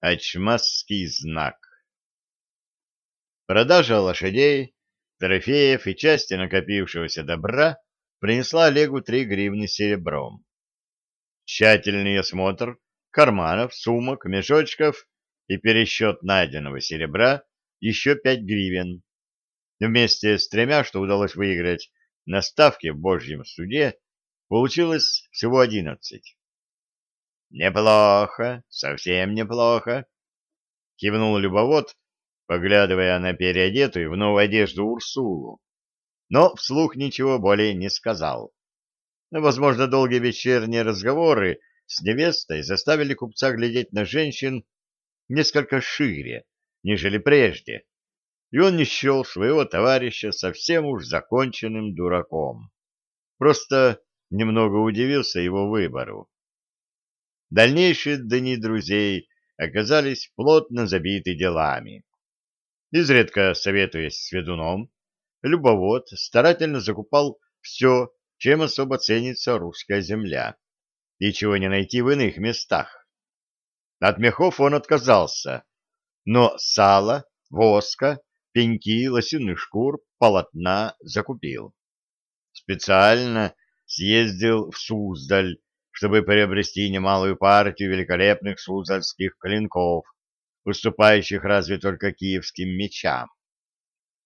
Ачмасский знак. Продажа лошадей, трофеев и части накопившегося добра принесла Олегу три гривны серебром. Тщательный осмотр карманов, сумок, мешочков и пересчет найденного серебра еще пять гривен. Вместе с тремя, что удалось выиграть на ставке в Божьем суде, получилось всего одиннадцать. «Неплохо, совсем неплохо», — кивнул любовод, поглядывая на переодетую в новую одежду Урсулу, но вслух ничего более не сказал. Возможно, долгие вечерние разговоры с невестой заставили купца глядеть на женщин несколько шире, нежели прежде, и он не счел своего товарища совсем уж законченным дураком. Просто немного удивился его выбору. Дальнейшие дни друзей оказались плотно забиты делами. Изредка советуясь с ведуном, любовод старательно закупал все, чем особо ценится русская земля, и чего не найти в иных местах. От мехов он отказался, но сало, воска, пеньки, лосиных шкур, полотна закупил. Специально съездил в Суздаль, чтобы приобрести немалую партию великолепных суздальских клинков, уступающих разве только киевским мечам.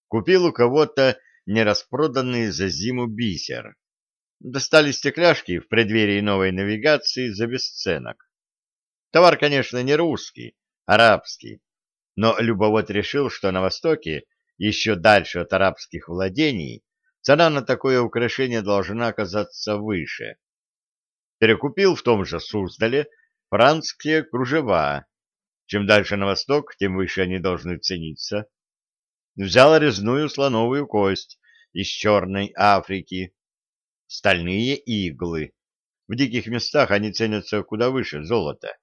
Купил у кого-то нераспроданный за зиму бисер. Достали стекляшки в преддверии новой навигации за бесценок. Товар, конечно, не русский, арабский, но любовод решил, что на Востоке, еще дальше от арабских владений, цена на такое украшение должна оказаться выше. Перекупил в том же Суздале францкие кружева, чем дальше на восток, тем выше они должны цениться. Взял резную слоновую кость из Черной Африки, стальные иглы. В диких местах они ценятся куда выше золота.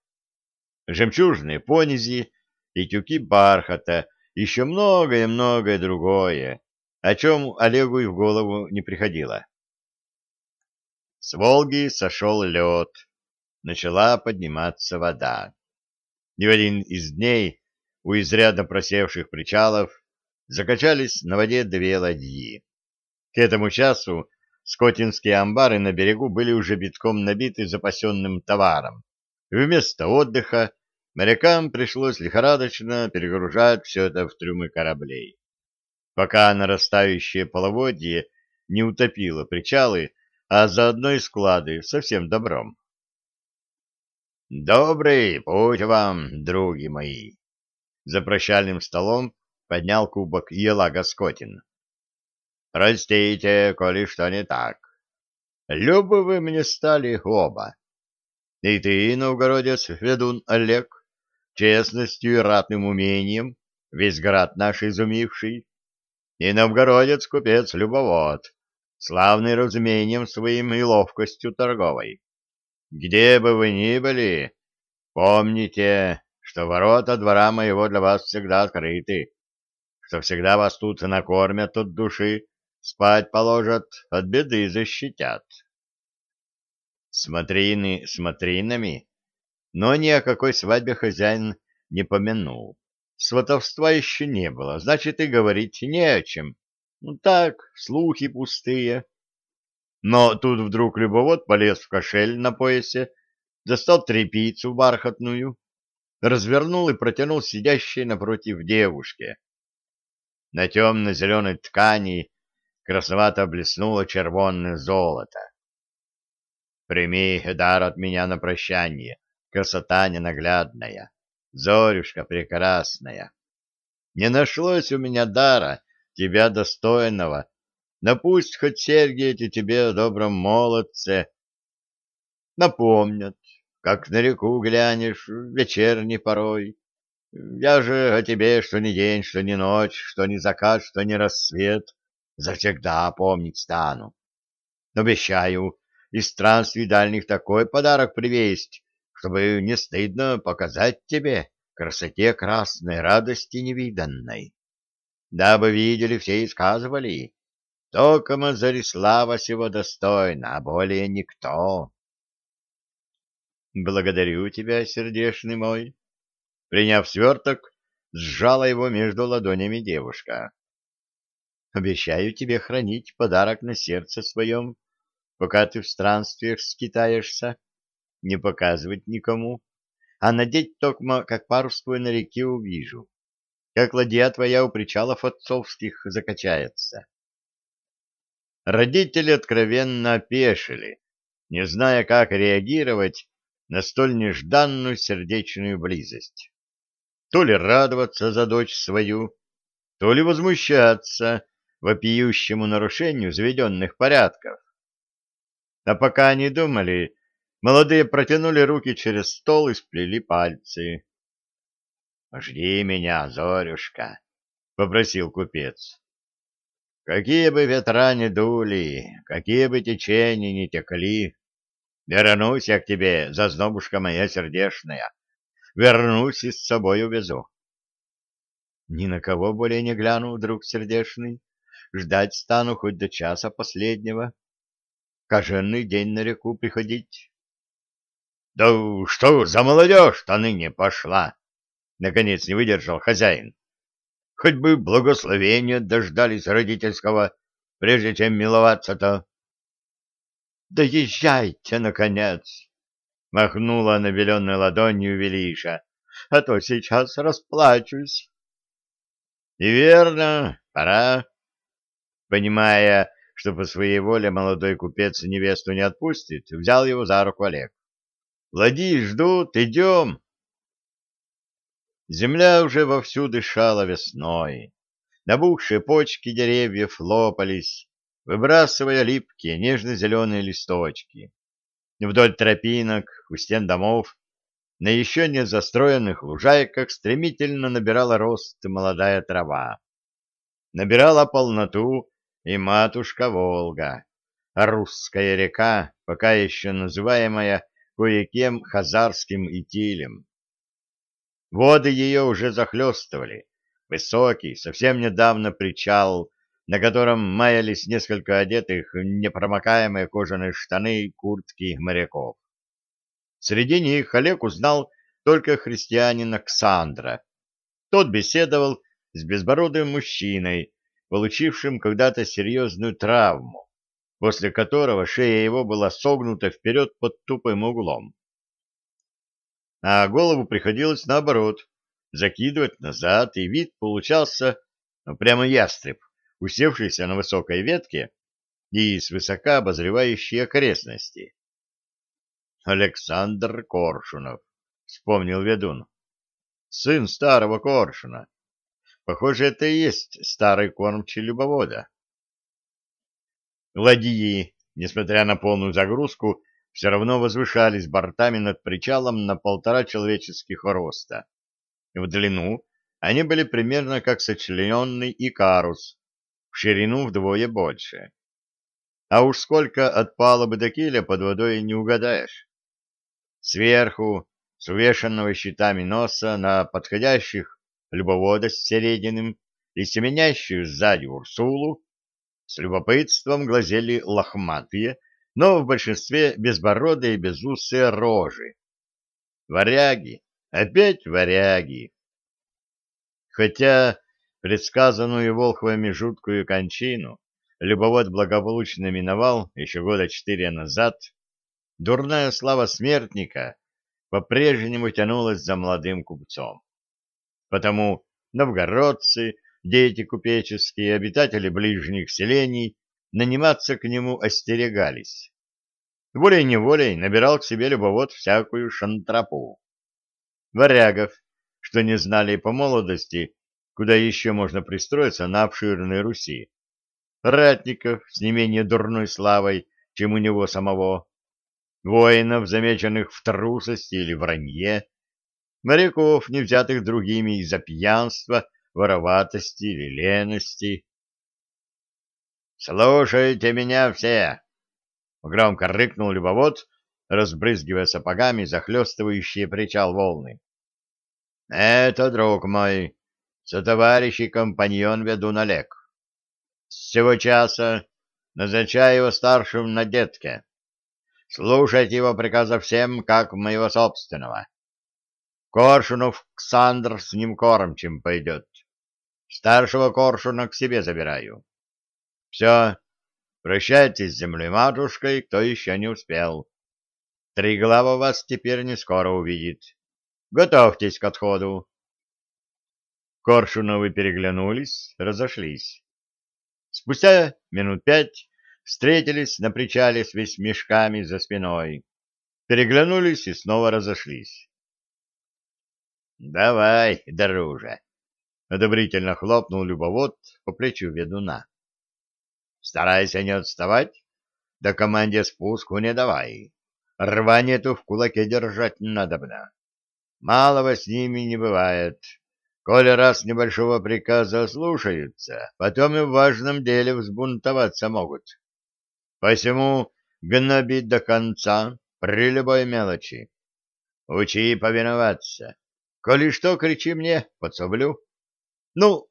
Жемчужные понизи и тюки бархата, еще многое-многое другое, о чем Олегу и в голову не приходило. С Волги сошел лед, начала подниматься вода и в один из дней у изрядно просевших причалов закачались на воде две ладьи. К этому часу скотинские амбары на берегу были уже битком набиты запасенным товаром. вместо отдыха морякам пришлось лихорадочно перегружать все это в трюмы кораблей. Пока нарастающее половодье не утопило причалы, а заодно и склады совсем добром. Добрый путь вам, други мои. За прощальным столом поднял кубок Елага Скотин. Простите, коли что не так. Любы вы мне стали оба. И ты, новгородец ведун Олег, честностью и ратным умением, весь град наш изумивший, и новгородец-купец Любовод, славный разумением своим и ловкостью торговой. Где бы вы ни были, помните, что ворота двора моего для вас всегда открыты, что всегда вас тут накормят от души, спать положат, от беды защитят. Смотрины смотринами, но ни о какой свадьбе хозяин не помянул. Сватовства еще не было, значит, и говорить не о чем. Ну так, слухи пустые. Но тут вдруг любовод полез в кошель на поясе, достал тряпицу бархатную, развернул и протянул сидящей напротив девушке. На темно-зеленой ткани красновато блеснуло червонное золото. «Прими дар от меня на прощание, красота ненаглядная, зорюшка прекрасная. Не нашлось у меня дара, тебя достойного, но пусть хоть серьги эти тебе, добром молодце, напомнят, как на реку глянешь вечерней порой. Я же о тебе, что ни день, что ни ночь, что ни закат, что ни рассвет, завсегда помнить стану. Обещаю из странствий дальних такой подарок привезть, чтобы не стыдно показать тебе красоте красной радости невиданной. Дабы видели все и сказывали, только Зарислава сего достойна, а более никто. Благодарю тебя, сердешный мой. Приняв сверток, сжала его между ладонями девушка. Обещаю тебе хранить подарок на сердце своем, пока ты в странствиях скитаешься, не показывать никому, а надеть токмо, как твой на реке увижу, как ладья твоя у причалов отцовских закачается. Родители откровенно опешили, не зная, как реагировать на столь нежданную сердечную близость. То ли радоваться за дочь свою, то ли возмущаться вопиющему нарушению заведенных порядков. А пока они думали, молодые протянули руки через стол и сплели пальцы. — Жди меня, Зорюшка, — попросил купец. — Какие бы ветра ни дули, какие бы течения ни текли, вернусь я к тебе, зазнобушка моя сердешная, вернусь и с собой увезу. — Ни на кого более не гляну, друг сердешный, ждать стану хоть до часа последнего. Каженный день на реку приходить. — Да что за молодежь-то ныне пошла? — наконец не выдержал хозяин. — Хоть бы благословения дождались родительского, прежде чем миловаться-то. — Да езжайте, наконец! — махнула набеленной ладонью Велиша. — А то сейчас расплачусь. — И верно, пора. Понимая, что по своей воле молодой купец невесту не отпустит, взял его за руку Олег. — Ладьи ждут, идем. Земля уже вовсю дышала весной. Набухшие почки деревьев лопались, выбрасывая липкие нежно-зеленые листочки. Вдоль тропинок, у стен домов, на еще не застроенных лужайках стремительно набирала рост молодая трава. Набирала полноту и матушка Волга, русская река, пока еще называемая кое-кем хазарским Итилем. Воды ее уже захлестывали. Высокий, совсем недавно причал, на котором маялись несколько одетых в непромокаемые кожаные штаны и куртки моряков. Среди них Олег узнал только христианина Ксандра. Тот беседовал с безбородым мужчиной, получившим когда-то серьезную травму, после которого шея его была согнута вперед под тупым углом. А голову приходилось наоборот, закидывать назад, и вид получался ну, прямо ястреб, усевшийся на высокой ветке и свысока обозревающий окрестности. Александр Коршунов, вспомнил ведун, сын старого Коршуна, Похоже, это и есть старый кормчий любовода. Ладьи, несмотря на полную загрузку, все равно возвышались бортами над причалом на полтора человеческих роста. В длину они были примерно как сочлененный икарус, в ширину вдвое больше. А уж сколько от палубы до киля под водой не угадаешь. Сверху, с увешанного щитами носа на подходящих любовода с Серединым и семенящую сзади Урсулу, с любопытством глазели лохматые, но в большинстве безбородые безусые рожи. Варяги, опять варяги. Хотя предсказанную Волхвами жуткую кончину любовод благополучно миновал еще года четыре назад, дурная слава смертника по-прежнему тянулась за молодым купцом. Потому новгородцы, дети купеческие, обитатели ближних селений наниматься к нему остерегались. Волей-неволей набирал к себе любовод всякую шантрапу. Варягов, что не знали по молодости, куда еще можно пристроиться на обширной Руси. Ратников с не менее дурной славой, чем у него самого. Воинов, замеченных в трусости или вранье, моряков, не взятых другими из-за пьянства, вороватости или лености. «Слушайте меня все!» — громко рыкнул любовод, разбрызгивая сапогами захлестывающие причал волны. «Это, друг мой, сотоварищ и компаньон ведун Олег. С сего часа назначаю его старшим на детке. Слушайте его приказа всем, как моего собственного. Коршунов Ксандр с ним кормчим пойдет. Старшего Коршуна к себе забираю. Все, прощайтесь с землей матушкой, кто еще не успел. Триглава вас теперь не скоро увидит. Готовьтесь к отходу. Коршуновы переглянулись, разошлись. Спустя минут пять встретились на причале с весьмешками за спиной. Переглянулись и снова разошлись. — Давай, друже! — одобрительно хлопнул любовод по плечу ведуна. — Старайся не отставать, да команде спуску не давай. Рвань эту в кулаке держать надобно. Малого с ними не бывает. Коли раз небольшого приказа слушаются, потом и в важном деле взбунтоваться могут. Посему гнобить до конца при любой мелочи. Учи повиноваться. Коли что, кричи мне, подсоблю. Ну,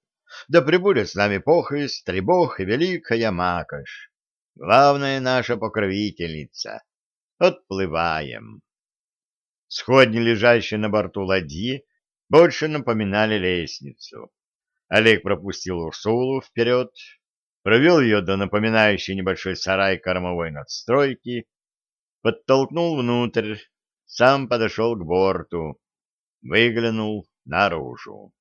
да прибудет с нами похрест, требох и великая макаш. Главная наша покровительница. Отплываем. Сходни, лежащие на борту ладьи, больше напоминали лестницу. Олег пропустил Урсулу вперед, провел ее до напоминающей небольшой сарай кормовой надстройки, подтолкнул внутрь, сам подошел к борту, выглянул наружу.